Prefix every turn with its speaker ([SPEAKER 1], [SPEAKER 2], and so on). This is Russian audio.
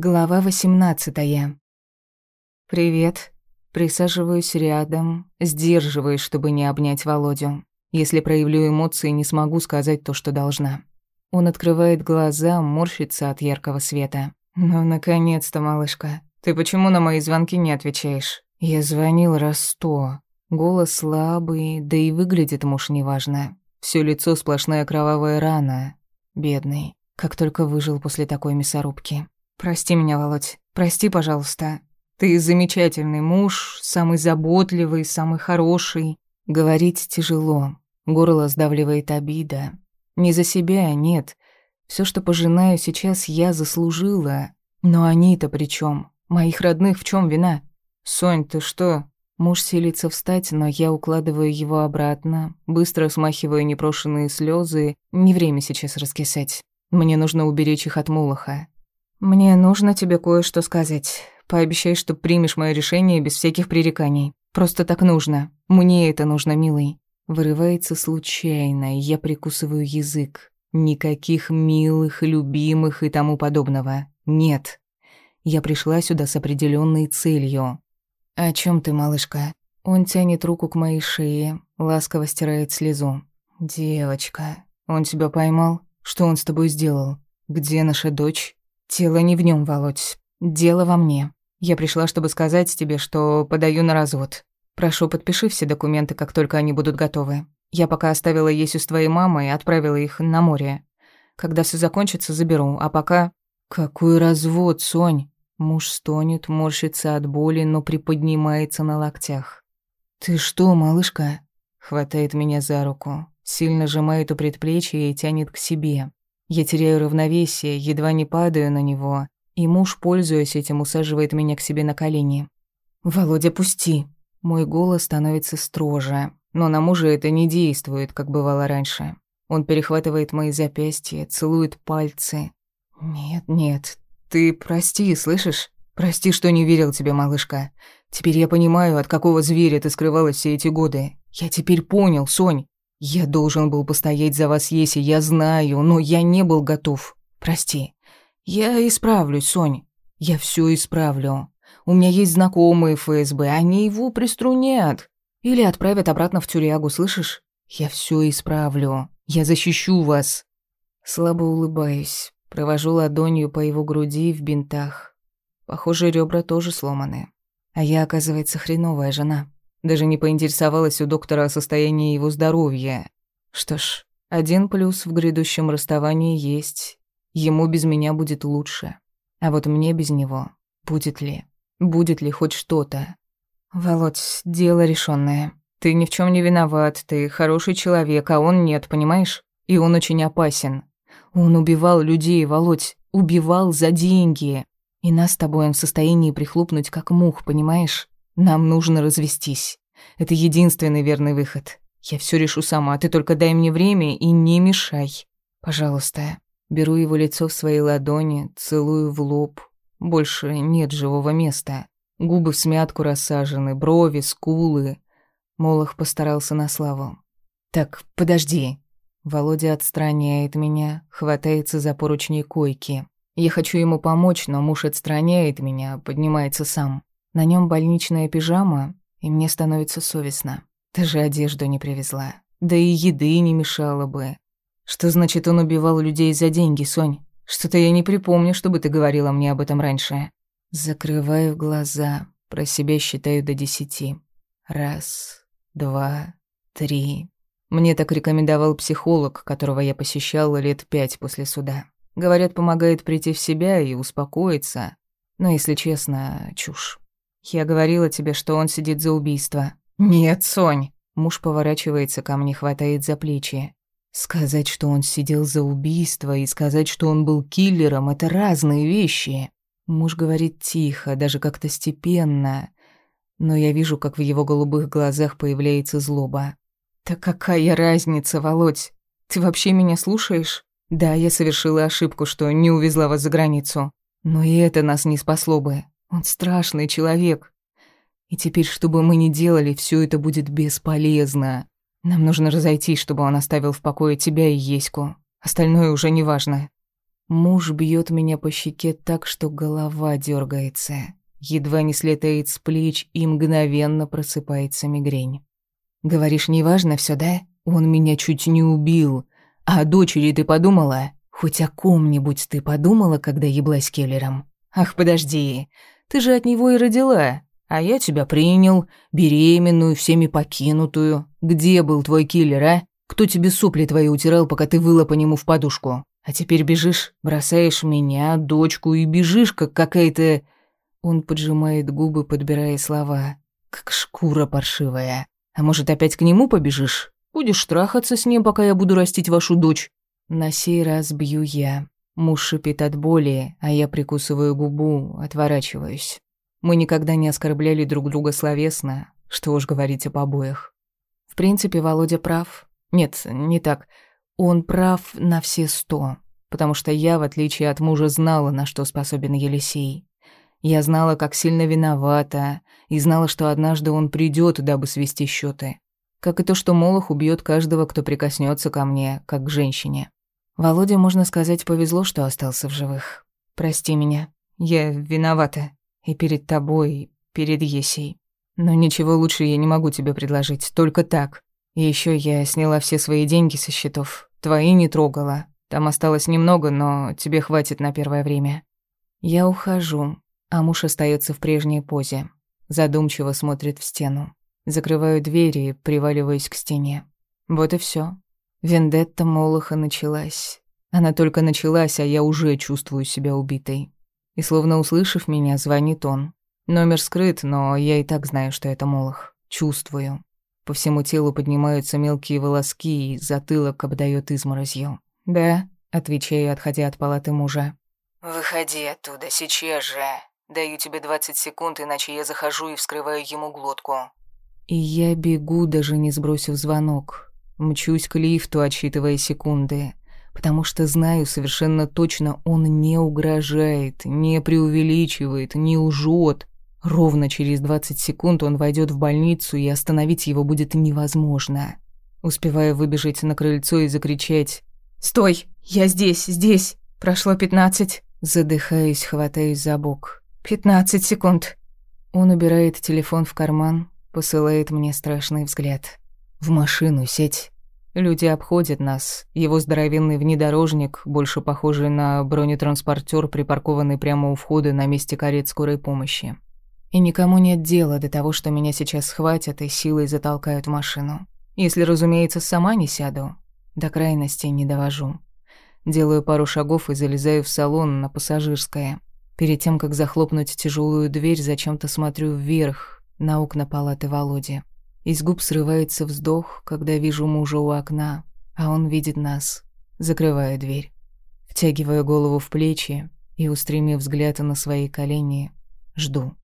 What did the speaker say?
[SPEAKER 1] Глава восемнадцатая. «Привет». Присаживаюсь рядом, сдерживаюсь, чтобы не обнять Володю. Если проявлю эмоции, не смогу сказать то, что должна. Он открывает глаза, морщится от яркого света. «Ну, наконец-то, малышка. Ты почему на мои звонки не отвечаешь?» Я звонил раз сто. Голос слабый, да и выглядит муж неважно. Всё лицо сплошная кровавая рана. Бедный. Как только выжил после такой мясорубки. Прости меня, Володь. Прости, пожалуйста. Ты замечательный муж, самый заботливый, самый хороший. Говорить тяжело. Горло сдавливает обида. Не за себя, нет. Все, что пожинаю сейчас, я заслужила. Но они-то при чем? Моих родных в чем вина? Сонь, ты что? Муж силится встать, но я укладываю его обратно, быстро смахиваю непрошенные слезы. Не время сейчас раскисать. Мне нужно уберечь их от Мулаха. «Мне нужно тебе кое-что сказать. Пообещай, что примешь мое решение без всяких пререканий. Просто так нужно. Мне это нужно, милый». Вырывается случайно, и я прикусываю язык. Никаких милых, любимых и тому подобного. Нет. Я пришла сюда с определенной целью. «О чем ты, малышка?» Он тянет руку к моей шее, ласково стирает слезу. «Девочка, он тебя поймал? Что он с тобой сделал? Где наша дочь?» Тело не в нем, Володь. Дело во мне. Я пришла, чтобы сказать тебе, что подаю на развод. Прошу, подпиши все документы, как только они будут готовы. Я пока оставила Есю с твоей мамой и отправила их на море. Когда все закончится, заберу, а пока... Какой развод, Сонь? Муж стонет, морщится от боли, но приподнимается на локтях. «Ты что, малышка?» Хватает меня за руку, сильно сжимает у предплечья и тянет к себе. Я теряю равновесие, едва не падаю на него, и муж, пользуясь этим, усаживает меня к себе на колени. «Володя, пусти!» Мой голос становится строже, но на мужа это не действует, как бывало раньше. Он перехватывает мои запястья, целует пальцы. «Нет, нет, ты прости, слышишь? Прости, что не верил тебе, малышка. Теперь я понимаю, от какого зверя ты скрывалась все эти годы. Я теперь понял, Сонь. Я должен был постоять за вас, Еси, я знаю, но я не был готов. Прости. Я исправлюсь, Сонь. Я все исправлю. У меня есть знакомые ФСБ, они его приструнят. Или отправят обратно в тюрягу, слышишь? Я все исправлю. Я защищу вас. Слабо улыбаюсь. Провожу ладонью по его груди в бинтах. Похоже, ребра тоже сломаны. А я, оказывается, хреновая жена. Даже не поинтересовалась у доктора о состоянии его здоровья. Что ж, один плюс в грядущем расставании есть. Ему без меня будет лучше. А вот мне без него будет ли? Будет ли хоть что-то? Володь, дело решенное. Ты ни в чем не виноват, ты хороший человек, а он нет, понимаешь? И он очень опасен. Он убивал людей, Володь, убивал за деньги. И нас с тобой он в состоянии прихлопнуть как мух, понимаешь? Нам нужно развестись. Это единственный верный выход. Я все решу сама, ты только дай мне время и не мешай. Пожалуйста. Беру его лицо в свои ладони, целую в лоб. Больше нет живого места. Губы в смятку рассажены, брови, скулы. Молох постарался на славу. «Так, подожди». Володя отстраняет меня, хватается за поручни койки. Я хочу ему помочь, но муж отстраняет меня, поднимается сам. На нем больничная пижама, и мне становится совестно. Ты же одежду не привезла. Да и еды не мешало бы. Что значит, он убивал людей за деньги, Сонь? Что-то я не припомню, чтобы ты говорила мне об этом раньше. Закрываю глаза, про себя считаю до десяти. Раз, два, три. Мне так рекомендовал психолог, которого я посещала лет пять после суда. Говорят, помогает прийти в себя и успокоиться. Но, если честно, чушь. Я говорила тебе, что он сидит за убийство. Нет, Сонь. Муж поворачивается ко мне, хватает за плечи. Сказать, что он сидел за убийство, и сказать, что он был киллером, это разные вещи. Муж говорит тихо, даже как-то степенно, но я вижу, как в его голубых глазах появляется злоба. «Так какая разница, Володь? Ты вообще меня слушаешь? Да, я совершила ошибку, что не увезла вас за границу. Но и это нас не спасло бы. Он страшный человек. И теперь, что бы мы ни делали, все это будет бесполезно. Нам нужно разойтись, чтобы он оставил в покое тебя и Еську. Остальное уже не важно. Муж бьет меня по щеке так, что голова дергается. Едва не слетает с плеч и мгновенно просыпается мигрень. «Говоришь, неважно все, да? Он меня чуть не убил. А о дочери ты подумала? Хоть о ком-нибудь ты подумала, когда еблась Келлером? Ах, подожди, ты же от него и родила. А я тебя принял, беременную, всеми покинутую. Где был твой киллер, а? Кто тебе сопли твои утирал, пока ты выла по нему в подушку? А теперь бежишь, бросаешь меня, дочку, и бежишь, как какая-то...» Он поджимает губы, подбирая слова. «Как шкура паршивая. А может, опять к нему побежишь? Будешь трахаться с ним, пока я буду растить вашу дочь?» На сей раз бью я. Муж шипит от боли, а я прикусываю губу, отворачиваюсь. Мы никогда не оскорбляли друг друга словесно, что уж говорить об обоих. В принципе, Володя прав. Нет, не так. Он прав на все сто, потому что я, в отличие от мужа, знала, на что способен Елисей. Я знала, как сильно виновата, и знала, что однажды он придет, дабы свести счеты. Как и то, что Молох убьет каждого, кто прикоснется ко мне, как к женщине. Володе, можно сказать, повезло, что остался в живых. Прости меня. Я виновата. И перед тобой, и перед Есей. Но ничего лучше я не могу тебе предложить, только так. И еще я сняла все свои деньги со счетов. Твои не трогала. Там осталось немного, но тебе хватит на первое время. Я ухожу, а муж остается в прежней позе. Задумчиво смотрит в стену. Закрываю двери и приваливаюсь к стене. Вот и все. Вендетта Молоха началась. Она только началась, а я уже чувствую себя убитой. И словно услышав меня, звонит он. Номер скрыт, но я и так знаю, что это Молох. Чувствую. По всему телу поднимаются мелкие волоски, и затылок обдает изморозью. «Да», — отвечаю, отходя от палаты мужа.
[SPEAKER 2] «Выходи оттуда, сейчас же. Даю тебе 20 секунд, иначе я захожу и вскрываю ему глотку».
[SPEAKER 1] И я бегу, даже не сбросив звонок. Мчусь к лифту, отсчитывая секунды, потому что знаю совершенно точно, он не угрожает, не преувеличивает, не лжет. Ровно через 20 секунд он войдет в больницу, и остановить его будет невозможно. Успеваю выбежать на крыльцо и закричать «Стой! Я здесь, здесь! Прошло пятнадцать!» Задыхаюсь, хватаюсь за бок. «Пятнадцать секунд!» Он убирает телефон в карман, посылает мне страшный взгляд. В машину сеть. Люди обходят нас. Его здоровенный внедорожник, больше похожий на бронетранспортер, припаркованный прямо у входа на месте карет скорой помощи. И никому нет дела до того, что меня сейчас схватят и силой затолкают в машину. Если, разумеется, сама не сяду, до крайности не довожу. Делаю пару шагов и залезаю в салон на пассажирское. Перед тем, как захлопнуть тяжелую дверь, зачем-то смотрю вверх, на окна палаты Володи. Из губ срывается вздох, когда вижу мужа у окна, а он видит нас. Закрываю дверь. Втягиваю голову в плечи и, устремив взгляд на свои колени, жду.